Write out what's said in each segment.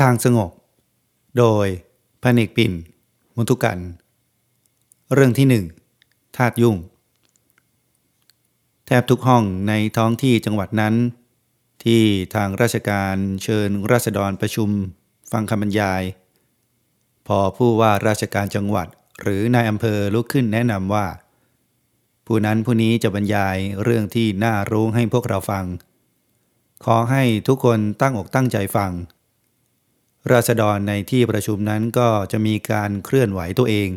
ทางสงบ โดยพนิกปิ่น มุทุกัน เรื่องที่หนึ่งธาตุยุ่ง แทบทุกห้องในท้องที่จังหวัดนั้น ที่ทางราชการเชิญราษฎรประชุมฟังคำบรรยาย พอผู้ว่าราชการจังหวัดหรือนายอำเภอลุกขึ้นแนะนำว่า ผู้นั้นผู้นี้จะบรรยายเรื่องที่น่ารู้ให้พวกเราฟัง ขอให้ทุกคนตั้งอกตั้งใจฟัง ราษฎรในที่ประชุมนั้นก็จะมีการเคลื่อนไหวตัวเอง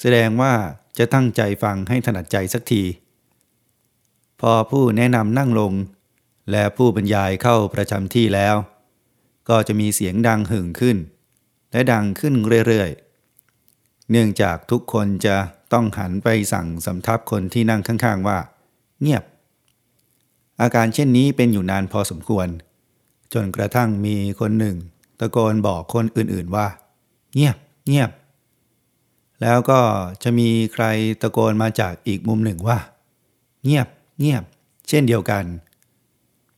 แสดงว่าจะตั้งใจฟังให้ถนัดใจสักที พอผู้แนะนำนั่งลง และผู้บรรยายเข้าประจำที่แล้ว ก็จะมีเสียงดังหึ่งขึ้น และดังขึ้นเรื่อยๆ เนื่องจากทุกคนจะต้องหันไปสั่งสำทับคนที่นั่งข้างๆว่า เงียบ อาการเช่นนี้เป็นอยู่นานพอสมควร จนกระทั่งมีคนหนึ่ง ตะโกนบอกคนอื่นๆว่า เงียบเงียบ แล้วก็จะมีใครตะโกนมาจากอีกมุมหนึ่งว่า เงียบเงียบ เช่นเดียวกัน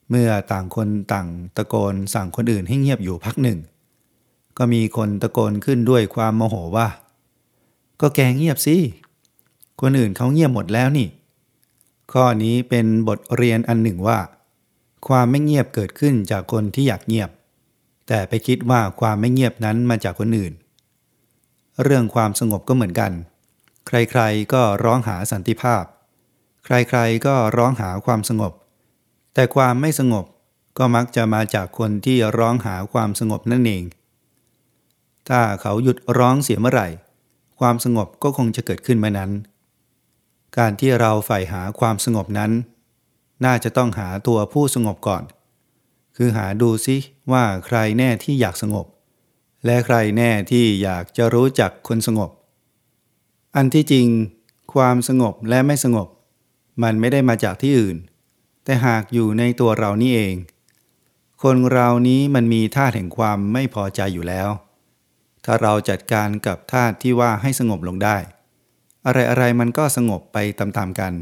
เมื่อต่างคนต่างตะโกนสั่งคนอื่นให้เงียบอยู่พักหนึ่ง ก็มีคนตะโกนขึ้นด้วยความโมโหว่า ก็แกเงียบสิคนอื่นเขาเงียบหมดแล้วนี่ ข้อนี้เป็นบทเรียนอันหนึ่งว่า ความไม่เงียบเกิดขึ้นจากคนที่อยากเงียบ แต่ไปคิดว่าความไม่เงียบนั้นมาจากคนอื่น เรื่องความสงบก็เหมือนกัน ใครๆก็ร้องหาสันติภาพ ใครๆก็ร้องหาความสงบ แต่ความไม่สงบก็มักจะมาจากคนที่ร้องหาความสงบนั่นเอง ถ้าเขาหยุดร้องเสียเมื่อไหร่ ความสงบก็คงจะเกิดขึ้นเมื่อนั้น การที่เราใฝ่หาความสงบนั้น น่าจะต้องหาตัวผู้สงบก่อน คือหาดูซิว่าใครแน่ที่อยากสงบ และใครแน่ที่อยากจะรู้จักคนสงบ อันที่จริง ความสงบและไม่สงบ มันไม่ได้มาจากที่อื่น แต่หากอยู่ในตัวเรานี่เอง คนเรานี้มันมีธาตุแห่งความไม่พอใจอยู่แล้ว ถ้าเราจัดการกับธาตุที่ว่าให้สงบลงได้ อะไรๆมันก็สงบไปตามๆกัน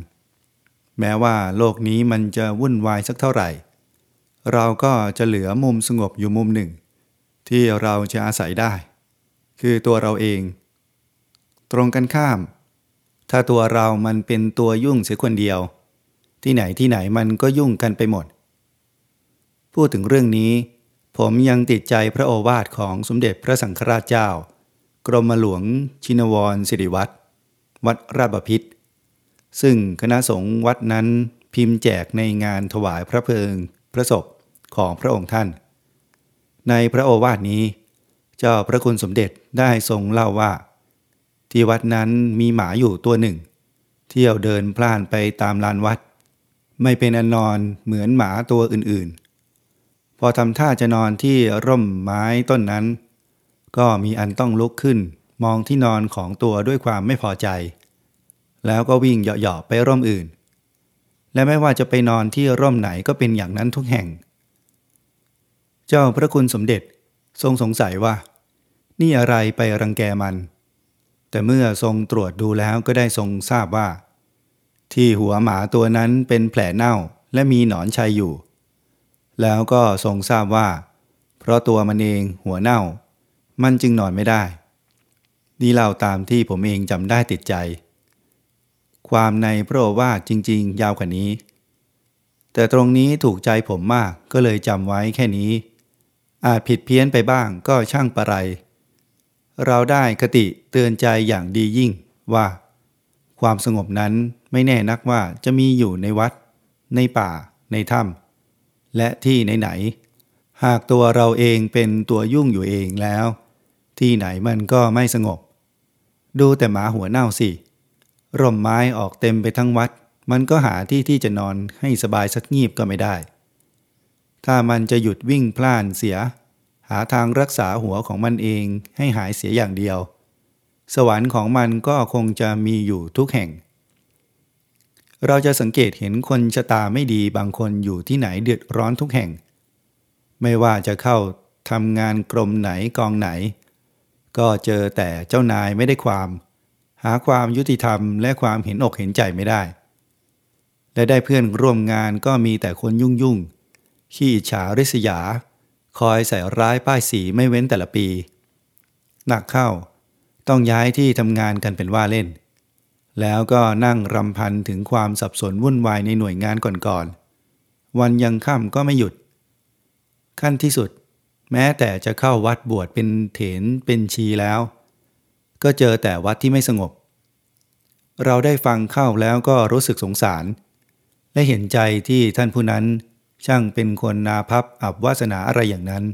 แม้ว่าโลกนี้มันจะวุ่นวายสักเท่าไหร่ เราก็จะเหลือมุมสงบอยู่มุมหนึ่ง ที่เราจะอาศัยได้ คือตัวเราเอง ตรงกันข้าม ถ้าตัวเรามันเป็นตัวยุ่งเสียคนเดียว ที่ไหนที่ไหนมันก็ยุ่งกันไปหมด พูดถึงเรื่องนี้ ผมยังติดใจพระโอวาทของสมเด็จพระสังฆราชเจ้า กรมหลวงชินวรสิริวัตรวัดราชบพิตรซึ่งคณะสงฆ์วัดนั้นพิมพ์แจกในงานถวายพระเพลิงพระศพ ของพระองค์ท่าน ในพระโอวาทนี้ เจ้าพระคุณสมเด็จได้ทรงเล่าว่า ที่วัดนั้นมีหมาอยู่ตัวหนึ่ง เที่ยวเดินพล่านไปตามลานวัด ไม่เป็นอันนอนเหมือนหมาตัวอื่นๆ พอทำท่าจะนอนที่ร่มไม้ต้นนั้น ก็มีอันต้องลุกขึ้นมองที่นอนของตัวด้วยความไม่พอใจ แล้วก็วิ่งเหาะๆไปร่มอื่น และไม่ว่าจะไปนอนที่ร่มไหนก็เป็นอย่างนั้นทุกแห่ง เจ้าพระคุณสมเด็จทรงสงสัยว่า นี่อะไรไปรังแกมัน แต่เมื่อทรงตรวจดูแล้วก็ได้ทรงทราบว่า ที่หัวหมาตัวนั้นเป็นแผลเน่าและมีหนอนชัยอยู่ แล้วก็ทรงทราบว่า เพราะตัวมันเองหัวเน่า มันจึงนอนไม่ได้ นี่เล่าตามที่ผมเองจำได้ติดใจ ความในพระโอวาทจริง ๆ ยาวกว่านี้ แต่ตรงนี้ถูกใจผมมากก็เลยจำไว้แค่นี้ อาจผิดเพี้ยนไปบ้างก็ช่างประไร เราได้คติเตือนใจอย่างดียิ่งว่า ความสงบนั้นไม่แน่นักว่าจะมีอยู่ในวัด ในป่า ในถ้ำและที่ไหนๆหากตัวเราเองเป็นตัวยุ่งอยู่เองแล้ว ที่ไหนมันก็ไม่สงบ ดูแต่หมาหัวเน่าสิ ร่มไม้ออกเต็มไปทั้งวัด มันก็หาที่ที่จะนอนให้สบายสักงีบก็ไม่ได้ ถ้ามันจะหยุดวิ่งพล่านเสีย หาทางรักษาหัวของมันเองให้หายเสียอย่างเดียว สวรรค์ของมันก็คงจะมีอยู่ทุกแห่ง เราจะสังเกตเห็นคนชะตาไม่ดีบางคนอยู่ที่ไหนเดือดร้อนทุกแห่ง ไม่ว่าจะเข้าทำงานกรมไหนกองไหน ก็เจอแต่เจ้านายไม่ได้ความ หาความยุติธรรมและความเห็นอกเห็นใจไม่ได้ และได้เพื่อนร่วมงานก็มีแต่คนยุ่งยุ่ง ขี้ฉาริษยา คอยใส่ร้ายป้ายสีไม่เว้นแต่ละปี หนักเข้า ต้องย้ายที่ทำงานกันเป็นว่าเล่น แล้วก็นั่งรำพันถึงความสับสนวุ่นวายในหน่วยงานก่อนๆ วันยังค่ำก็ไม่หยุด ขั้นที่สุด แม้แต่จะเข้าวัดบวชเป็นเถนเป็นชีแล้ว ก็เจอแต่วัดที่ไม่สงบ เราได้ฟังเข้าแล้วก็รู้สึกสงสาร และเห็นใจที่ท่านผู้นั้น ช่างเป็นคนนาพับอับวาสนาอะไรอย่างนั้น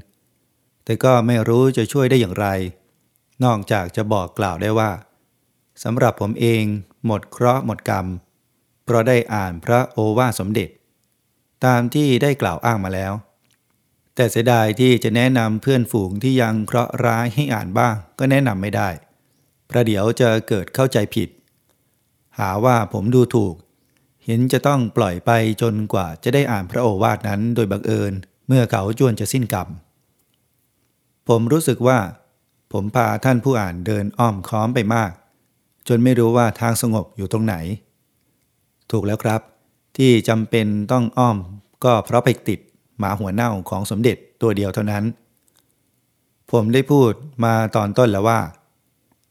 แต่ก็ไม่รู้จะช่วยได้อย่างไร นอกจากจะบอกกล่าวได้ว่าสำหรับผมเองหมดเคราะห์หมดกรรม เพราะได้อ่านพระโอวาสสมเด็จ ตามที่ได้กล่าวอ้างมาแล้ว แต่เสียดายที่จะแนะนำเพื่อนฝูงที่ยังเคราะห์ร้ายให้อ่านบ้างก็แนะนำไม่ได้ประเดี๋ยวจะเกิดเข้าใจผิด หาว่าผมดูถูก เห็นจะต้องปล่อยไปจนกว่าจะได้อ่านพระโอวาทนั้นโดยบังเอิญเมื่อเขาจวนจะสิ้นกรรม ผมรู้สึกว่า ผมพาท่านผู้อ่านเดินอ้อมค้อมไปมาก จนไม่รู้ว่าทางสงบอยู่ตรงไหน ถูกแล้วครับ ที่จำเป็นต้องอ้อมก็เพราะไปติดหมาหัวเน่าของสมเด็จตัวเดียวเท่านั้น ผมได้พูดมาตอนต้นแล้วว่า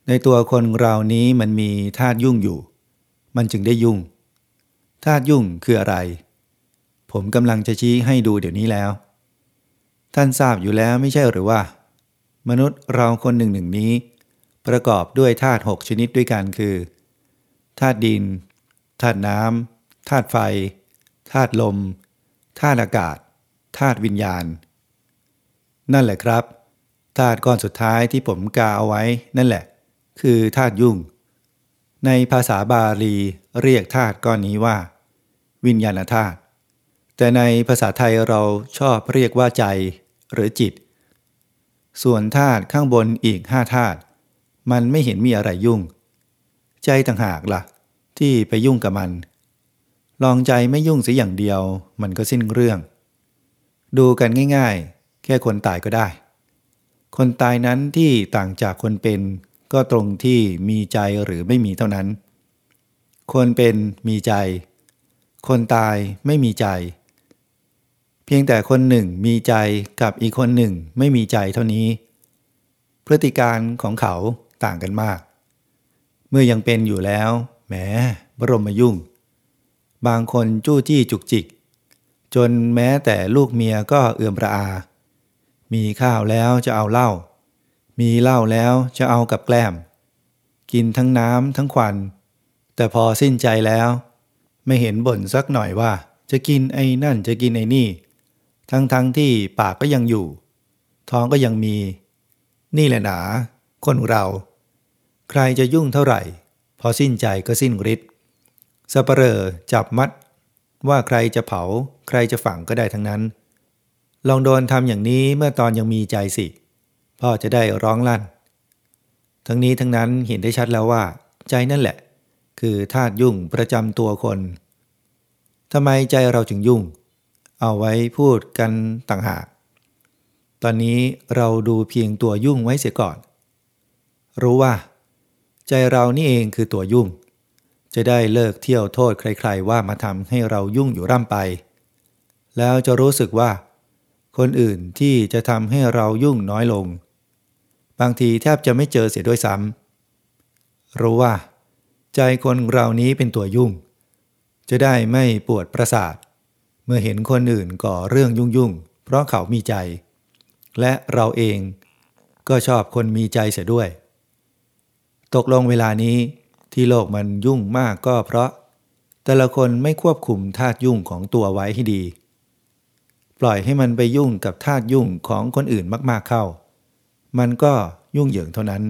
ในตัวคนเรานี้มันมีธาตุยุ่งอยู่ มันจึงได้ยุ่ง ธาตุยุ่งคืออะไร ผมกำลังจะชี้ให้ดูเดี๋ยวนี้แล้ว ท่านทราบอยู่แล้วไม่ใช่หรือว่า มนุษย์เราคนหนึ่งหนึ่งนี้ ประกอบด้วยธาตุหกชนิดด้วยกันคือธาตุดินธาตุน้ำธาตุไฟธาตุลมธาตุอากาศธาตุวิญญาณ นั่นแหละครับธาตุก้อนสุดท้ายที่ผมกาเอาไว้นั่นแหละ คือธาตุยุ่ง ในภาษาบาลีเรียกธาตุก้อนนี้ว่า วิญญาณธาตุแต่ในภาษาไทยเราชอบเรียกว่าใจหรือจิต ส่วนธาตุข้างบนอีกห้าธาตุมันไม่เห็นมีอะไรยุ่ง ใจต่างหากละ่ะ ที่ไปยุ่งกับมัน ลองใจไม่ยุ่งสิอย่างเดียว มันก็สิ้นเรื่อง ดูกันง่ายๆ แค่คนตายก็ได้ คนตายนั้นที่ต่างจากคนเป็นก็ตรงที่มีใจหรือไม่มีเท่านั้น คนเป็นมีใจ คนตายไม่มีใจ เพียงแต่คนหนึ่งมีใจกับอีกคนหนึ่งไม่มีใจเท่านี้ พฤติการของเขาต่างกันมาก เมื่อยังเป็นอยู่แล้วแหมบรมมายุ่ง บางคนจู้จี้จุกจิก จนแม้แต่ลูกเมียก็เอื่อมระอา มีข้าวแล้วจะเอาเหล้ามีเหล้าแล้วจะเอากับแกล้ม กินทั้งน้ำทั้งควัน แต่พอสิ้นใจแล้ว ไม่เห็นบ่นสักหน่อยว่า จะกินไอ้นั่นจะกินไอ้นี่ ทั้งทั้งที่ปากก็ยังอยู่ ท้องก็ยังมี นี่แหละหนา คนเรา ใครจะยุ่งเท่าไหร่ พอสิ้นใจก็สิ้นฤทธิ์สเปรอจับมัด ว่าใครจะเผา ใครจะฝังก็ได้ทั้งนั้น ลองโดนทำอย่างนี้เมื่อตอนยังมีใจสิ พ่อจะได้ร้องลั่น ทั้งนี้ทั้งนั้นเห็นได้ชัดแล้วว่า ใจนั่นแหละ คือธาตุยุ่งประจำตัวคนทำไมใจเราจึงยุ่ง เอาไว้พูดกันต่างหาก ตอนนี้เราดูเพียงตัวยุ่งไว้เสียก่อน รู้ว่า ใจเรานี่เองคือตัวยุ่ง จะได้เลิกเที่ยวโทษใครๆ ว่ามาทำให้เรายุ่งอยู่ร่ำไป แล้วจะรู้สึกว่า คนอื่นที่จะทำให้เรายุ่งน้อยลง บางทีแทบจะไม่เจอเสียด้วยซ้ำรู้ว่า ใจคนเรานี้เป็นตัวยุ่ง จะได้ไม่ปวดประสาท เมื่อเห็นคนอื่นก่อเรื่องยุ่งยุ่งเพราะเขามีใจ และเราเองก็ชอบคนมีใจเสียด้วย ตกลงเวลานี้ที่โลกมันยุ่งมากก็เพราะ แต่ละคนไม่ควบคุมธาตุยุ่งของตัวไว้ให้ดี ปล่อยให้มันไปยุ่งกับธาตุยุ่งของคนอื่นมากๆเข้า มันก็ยุ่งเหยิงเท่านั้น